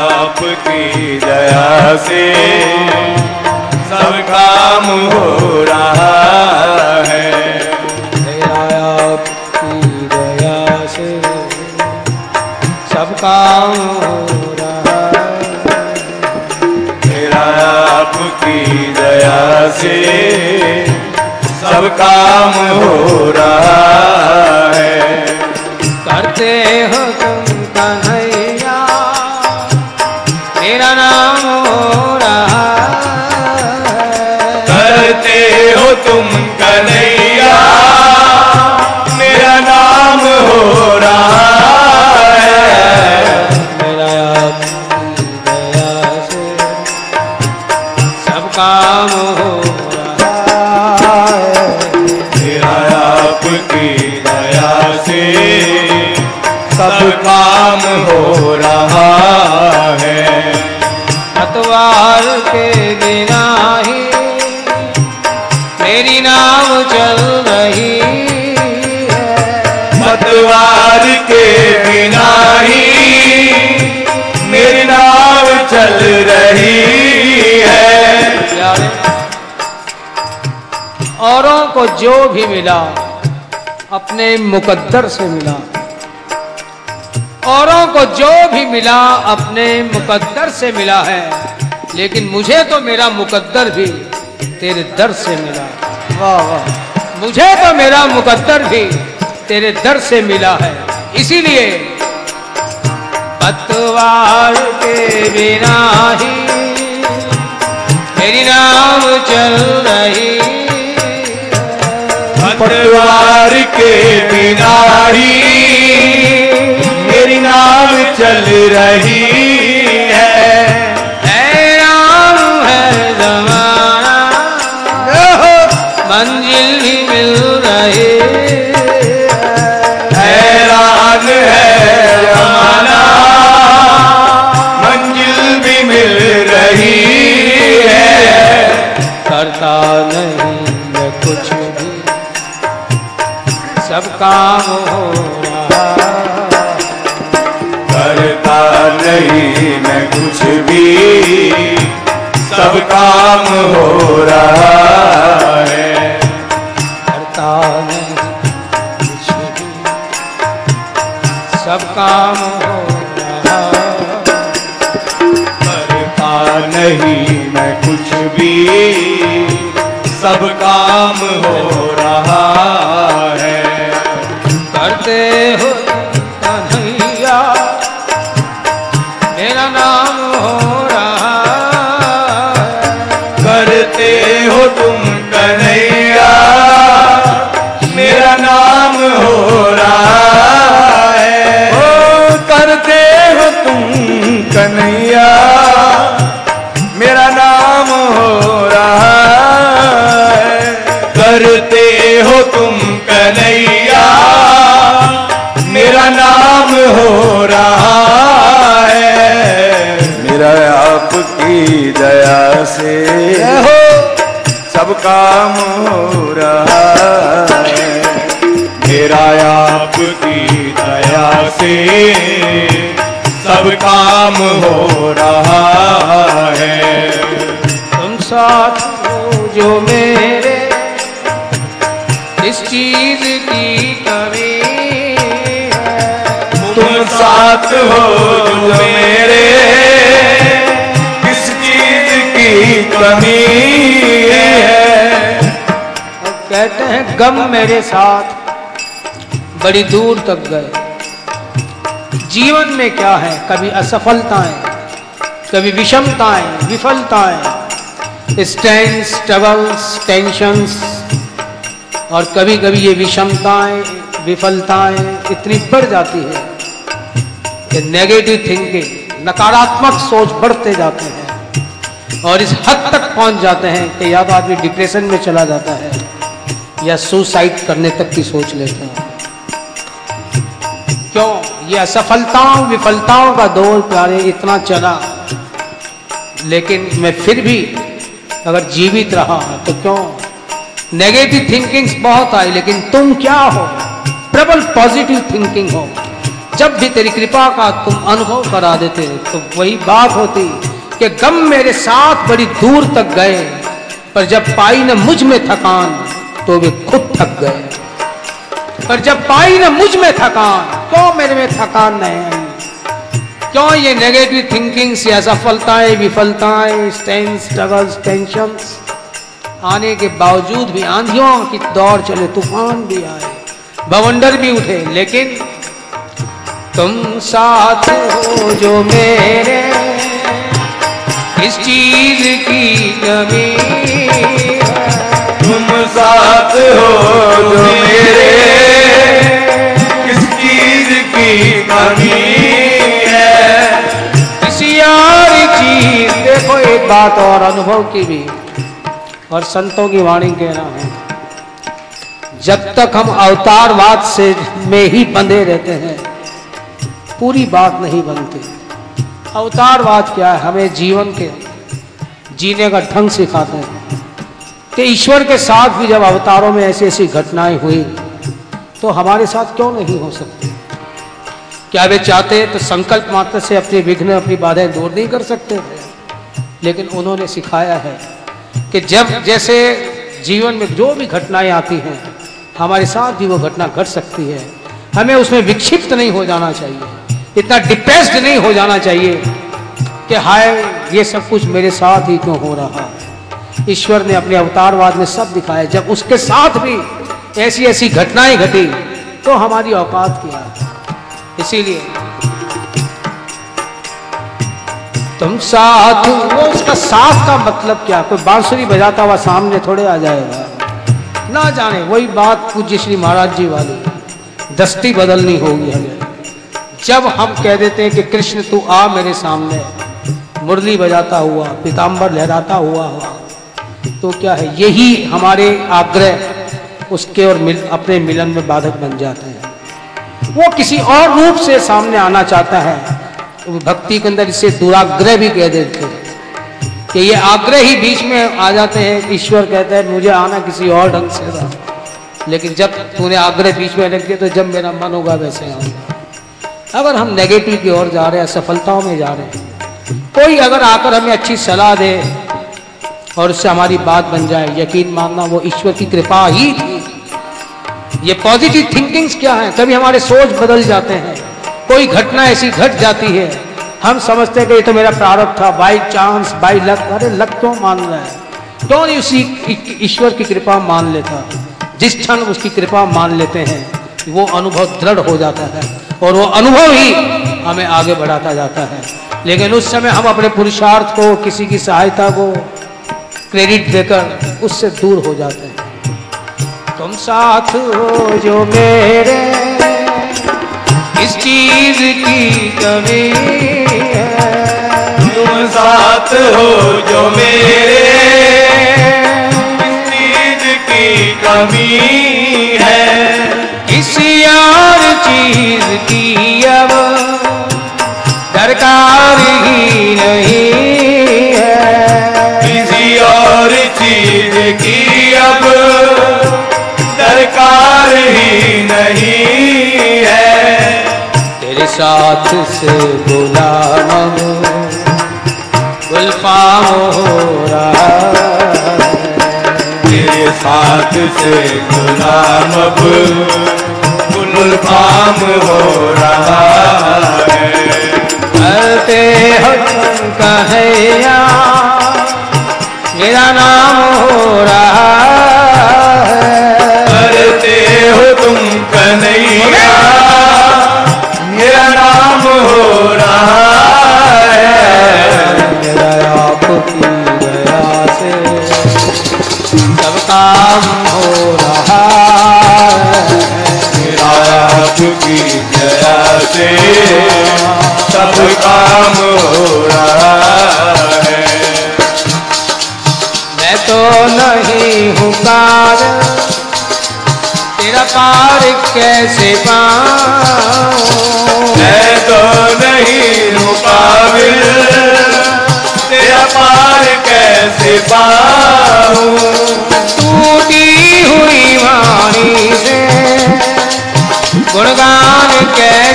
आपकी दया से सब काम हो रहा है। आपकी दया से सब काम हो रहा मेरा आपकी दया से सब काम हो रहा करते हो तुम कन्हैया को जो भी मिला अपने मुकद्दर से मिला। औरों को जो भी मिला अपने मुकद्दर से मिला है। लेकिन मुझे तो मेरा मुकद्दर भी तेरे दर से मिला। वाह वाह। मुझे तो मेरा मुकद्दर भी तेरे दर से मिला है। इसीलिए पतवार के बिना ही मेरी नाव चल रही मतवार के बिनारी मेरी नाव चल रही नहीं मैं कुछ भी। सब काम हो रहा है। करता नहीं कुछ भी। सब काम हो रहा करता नहीं मैं कुछ भी। सब काम हो रहा है। करते हो करते हो तुम कन्हैया। से सब काम हो रहा है। तुम साथ हो जो मेरे इस चीज़ की कमी है। तुम साथ हो जो मेरे किस चीज़ की कमी है। कहते हैं गम मेरे साथ बड़ी दूर तक गए। जीवन में क्या है? कभी असफलताएँ, कभी विषमताएँ, विफलताएँ। स्टैंड स्ट्रगल्स टेंशंस और कभी कभी ये विषमताएँ, विफलताएँ इतनी बढ़ जाती है कि नेगेटिव थिंकिंग नकारात्मक सोच बढ़ते जाते हैं और इस हद तक पहुँच जाते हैं कि या तो आदमी डिप्रेशन में चला जाता है या सुसाइड करने तक की सोच लेता है। क्यों ये असफलताओं, विफलताओं का दौर प्यारे, इतना चला। लेकिन मैं फिर भी अगर जीवित रहा तो क्यों? नेगेटिव थिंकिंग्स बहुत आई लेकिन तुम क्या हो? प्रबल पॉजिटिव थिंकिंग हो। जब भी तेरी कृपा का तुम अनुभव करा देते तो वही बात होती कि गम मेरे साथ बड़ी दूर तक गए, पर जब पाई न मुझमें थकान तो वे खुद थक गए। पर जब पाई न मुझमें थकान तो मेरे में थकान नहीं आई क्यों ये नेगेटिव थिंकिंग से असफलताएँ विफलताएँ स्टेंस स्ट्रगल्स टेंशंस आने के बावजूद भी आंधियों की दौड़ चले, तूफ़ान भी आए। बवंडर भी उठे, लेकिन तुम साथ हो जो मेरे। इस चीज़ की कमी तुम साथ हो जो मेरे। देखो एक बात और अनुभव की भी, और संतों की वाणी कहना है। जब तक हम अवतारवाद से में ही बंधे रहते हैं, पूरी बात नहीं बनती। अवतारवाद क्या है? हमें जीवन के, जीने का ढंग सिखाते हैं। कि ईश्वर के साथ भी जब अवतारों में ऐसी ऐसी घटनाएँ हुई तो हमारे साथ क्यों नहीं हो सकती? क्या वे चाहते तो संकल्प मात्र से अपने विघ्न, अपनी बाधाएँ दूर नहीं कर सकते? थे लेकिन उन्होंने सिखाया है कि जब जैसे जीवन में जो भी घटनाएँ आती हैं, हमारे साथ भी वो घटना घट सकती है। हमें उसमें विक्षिप्त नहीं हो जाना चाहिए। इतना डिप्रेस्ड नहीं हो जाना चाहिए कि हाय, ये सब कुछ मेरे साथ ही क्यों हो रहा है? ईश्वर ने अपने अवतारवाद में सब दिखाया। जब उसके साथ भी ऐसी ऐसी घटनाएँ घटी तो हमारी औकात क्या इसीलिए तुम साथ। वो उसका साथ का मतलब क्या? कोई बांसुरी बजाता हुआ सामने थोड़े आ जाएगा। ना जाने वही बात पूज्य श्री महाराज जी वाली। दस्ती बदलनी होगी हमें। जब हम कह देते हैं कि कृष्ण तू आ मेरे सामने। मुरली बजाता हुआ पीताम्बर लहराता हुआ हुआ। तो क्या है? यही हमारे आग्रह उसके और मिल, अपने मिलन में बाधक बन जाते हैं। वो किसी और रूप से सामने आना चाहता है। भक्ति के अंदर इसे दुराग्रह भी कह देते कि ये आग्रह ही बीच में आ जाते हैं, ईश्वर कहते हैं, मुझे आना किसी और ढंग से था लेकिन जब तूने आग्रह बीच में रख दिया तो जब मेरा मन होगा वैसे आऊँगा अगर हम नेगेटिव की ओर जा रहे हैं सफलताओं में जा रहे हैं, कोई अगर आकर हमें अच्छी सलाह दे और उससे हमारी बात बन जाए, यकीन मानना, वो ईश्वर की कृपा ही थी। ये पॉजिटिव थिंकिंग्स क्या है? कभी हमारे सोच बदल जाते हैं। कोई घटना ऐसी घट जाती है। हम समझते हैं कि ये तो मेरा प्रारब्ध था। बाई चांस बाई लक अरे लक तो मान रहा है। क्यों नहीं उसी ईश्वर की कृपा मान लेता? जिस क्षण उसकी कृपा मान लेते हैं, वो अनुभव दृढ़ हो जाता है और वो अनुभव ही हमें आगे बढ़ाता जाता है। लेकिन उस समय हम अपने पुरुषार्थ को, किसी की सहायता को क्रेडिट देकर उससे दूर हो जाते हैं। तुम साथ हो जो मेरे इस चीज़ की कमी तुम साथ हो जो मेरे। किस चीज़ की कमी साथ से गुलाम गुलफा हो रहा है। तेरे साथ से गुलाम अब गुलफाम हो रहा है। करते हो सब काम हो रहा मेरा दया से सब काम हो रहा है। मैं तो नहीं हूँ कार, तेरा पार कैसे पाऊँ मैं तो नहीं हूँ काबिल। तेरा पार कैसे पाऊँ? टूटी हुई वाणी से गुणगान कैसे